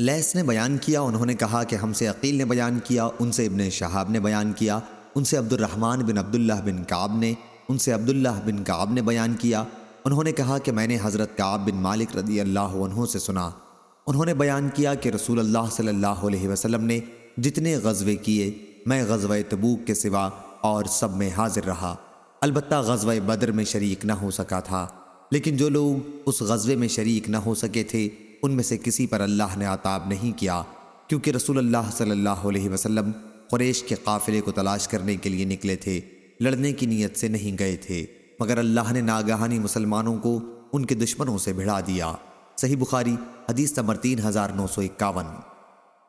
لیس نے بیان کیا، انہوں نے کہا کہ ہم سے عقیل نے بیان کیا، ان سے ابن شہاب نے بیان کیا، ان سے عبد الرحمن بن عبداللہ بن کعب نے، ان سے عبداللہ بن کعب نے بیان کیا۔ انہوں نے کہا کہ میں نے حضرت کعب بن مالک رضی اللہ عنہ سے سنا۔ انہوں نے بیان کیا کہ رسول اللہ صلی اللہ علیہ وسلم نے جتنے غزوے کیے، میں غزوہ تبوک کے سوا اور سب میں حاضر رہا۔ البتہ غزوہ بدر میں شریک نہ ہو سکا تھا، لیکن جو لوگ اس غزوے میں شریک نہ ہو سکے تھے ان میں سے کسی پر اللہ نے عطاب نہیں کیا، کیونکہ رسول اللہ صلی اللہ علیہ وسلم قریش کے قافلے کو تلاش کرنے کے لیے نکلے تھے، لڑنے کی نیت سے نہیں گئے تھے، مگر اللہ نے ناگہانی مسلمانوں کو ان کے دشمنوں سے بھڑا دیا۔ صحیح بخاری، حدیث نمبر تین ہزار نو سو اکاون۔